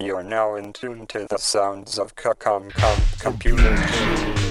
You're now in tune to the sounds of Cucum Computer.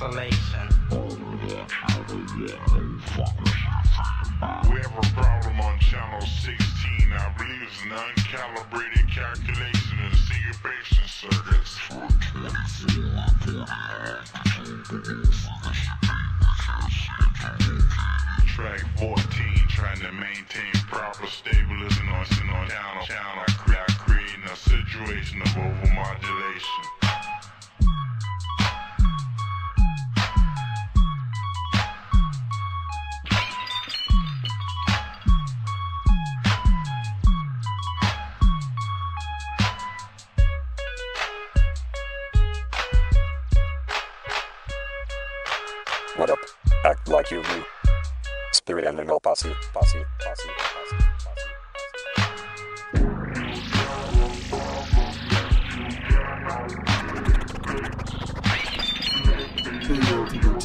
isolation. We have a problem on channel 16. I believe it's an uncalibrated calculation.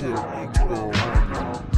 shit ain't cool right now.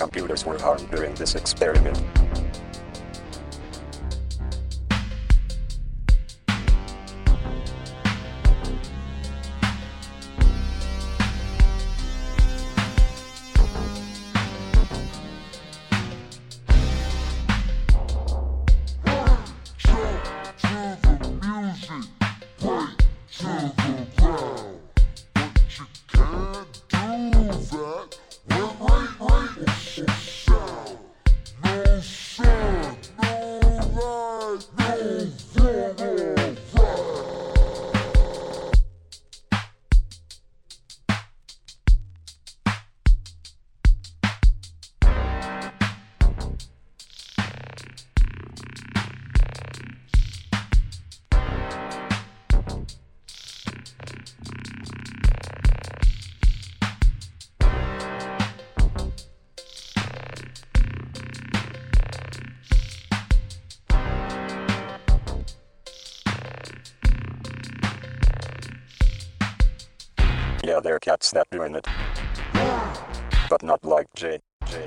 computers were harmed during this experiment. There cats that doing it. But not like. Jay. Jay.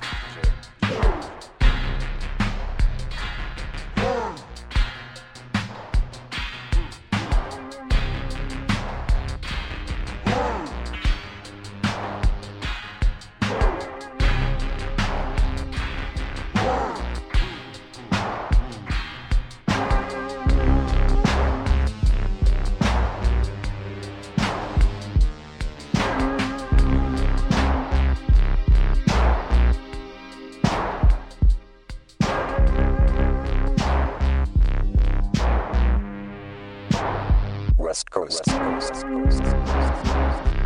West Coast. West Coast.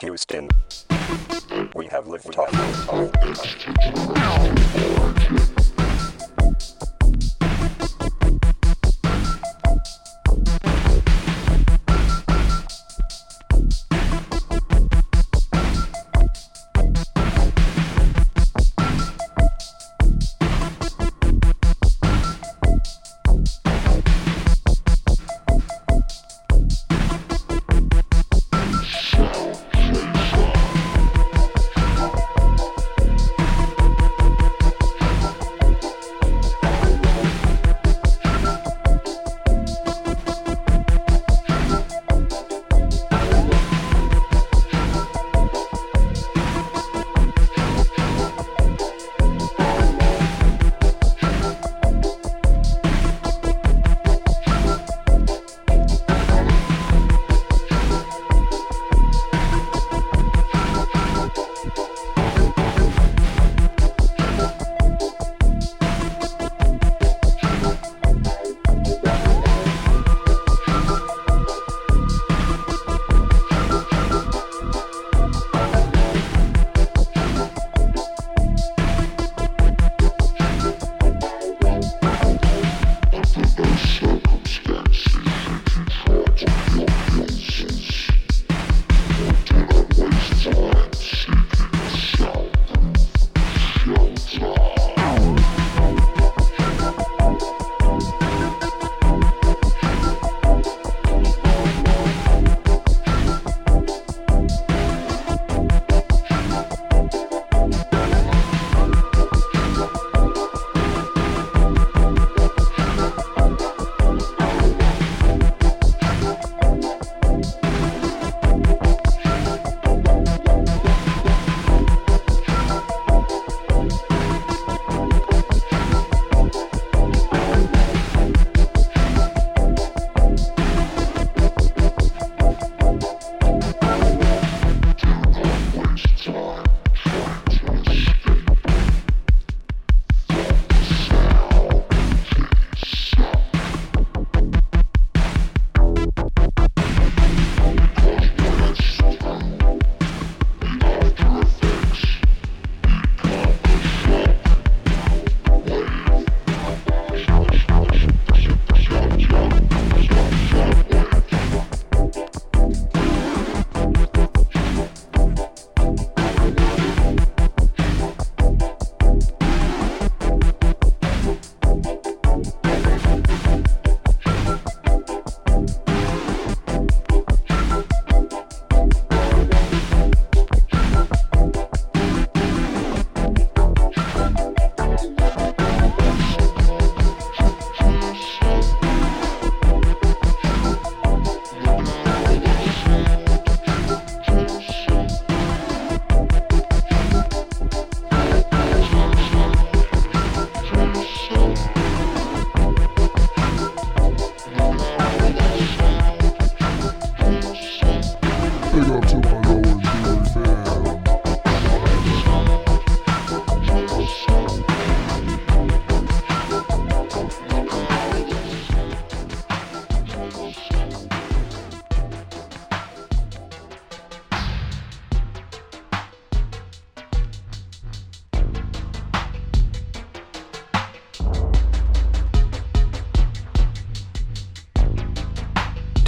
Houston. We have liftoff.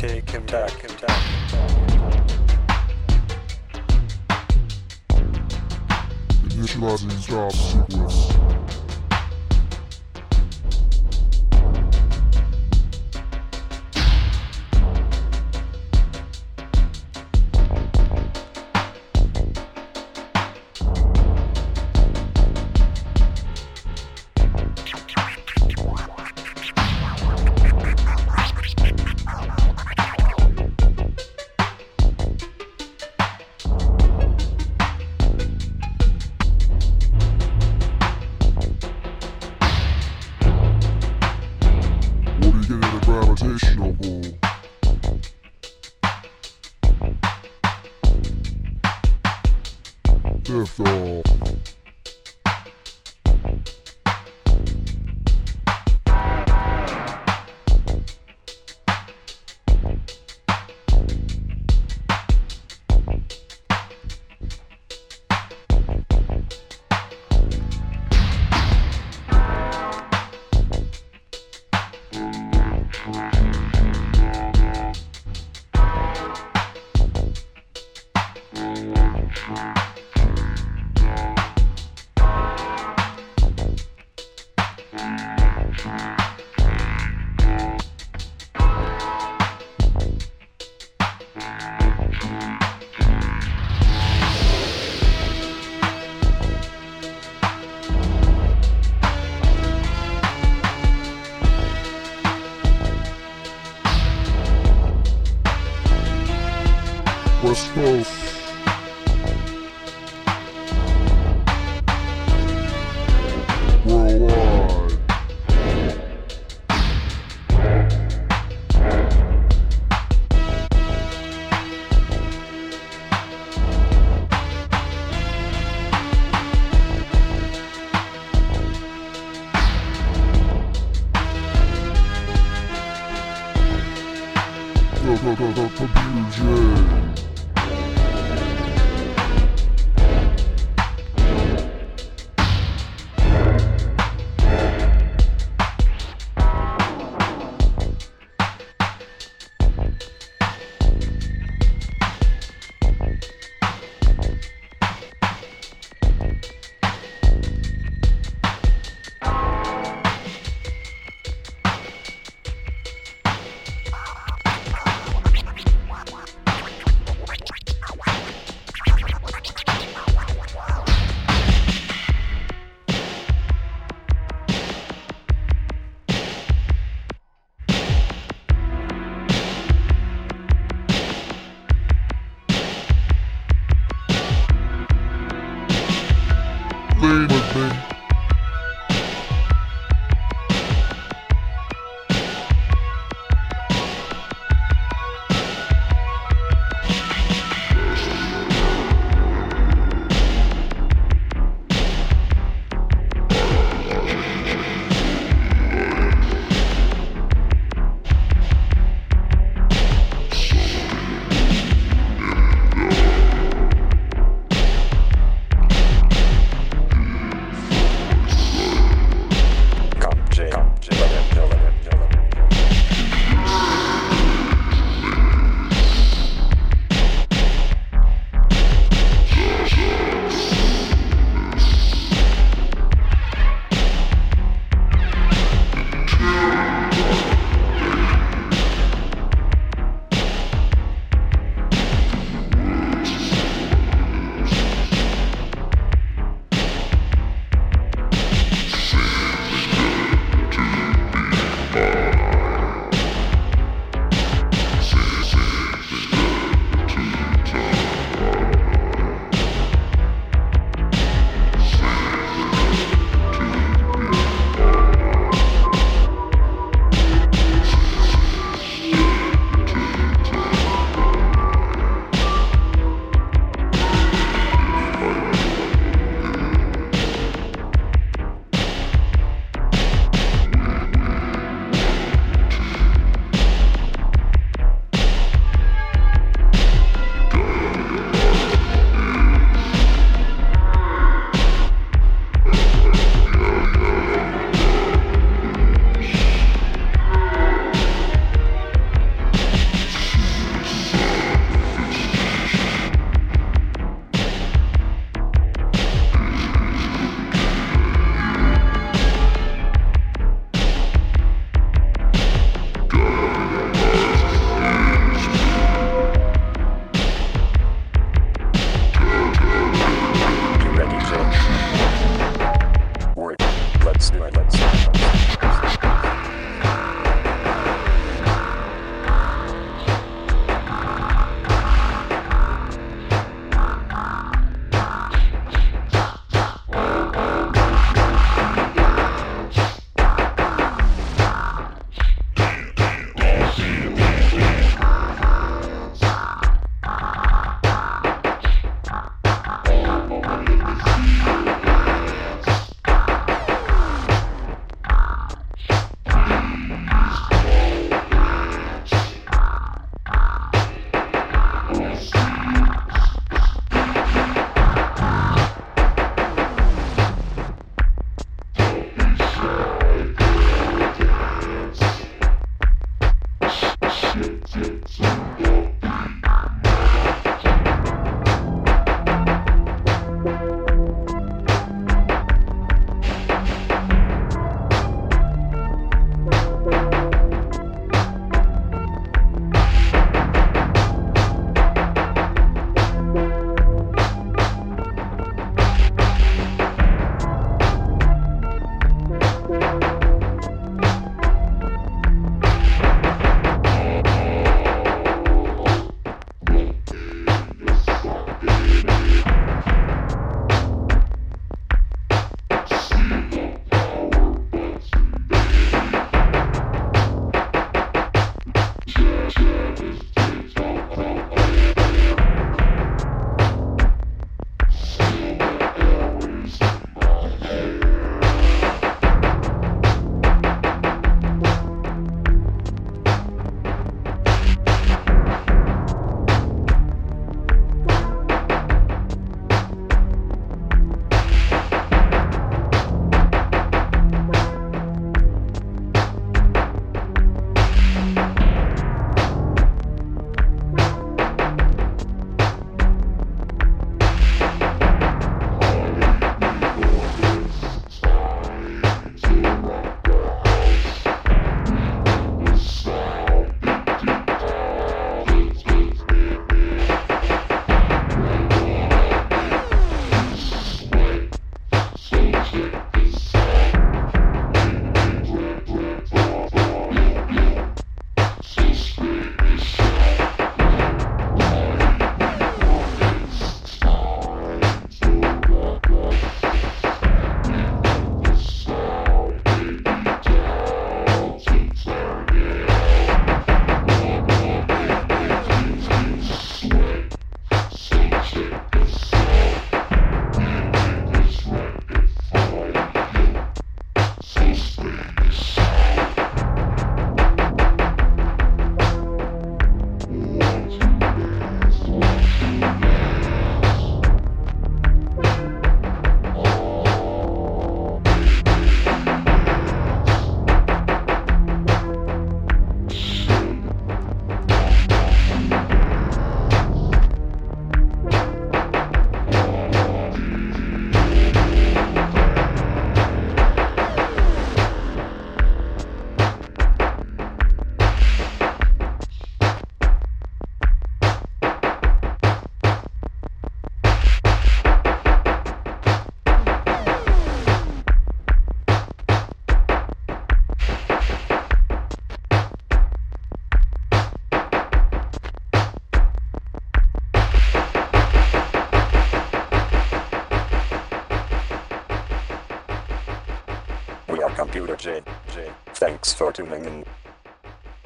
Take him back, him back. Initializing drop sequence.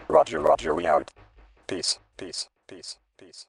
Roger, Roger, we out. Peace, peace, peace, peace.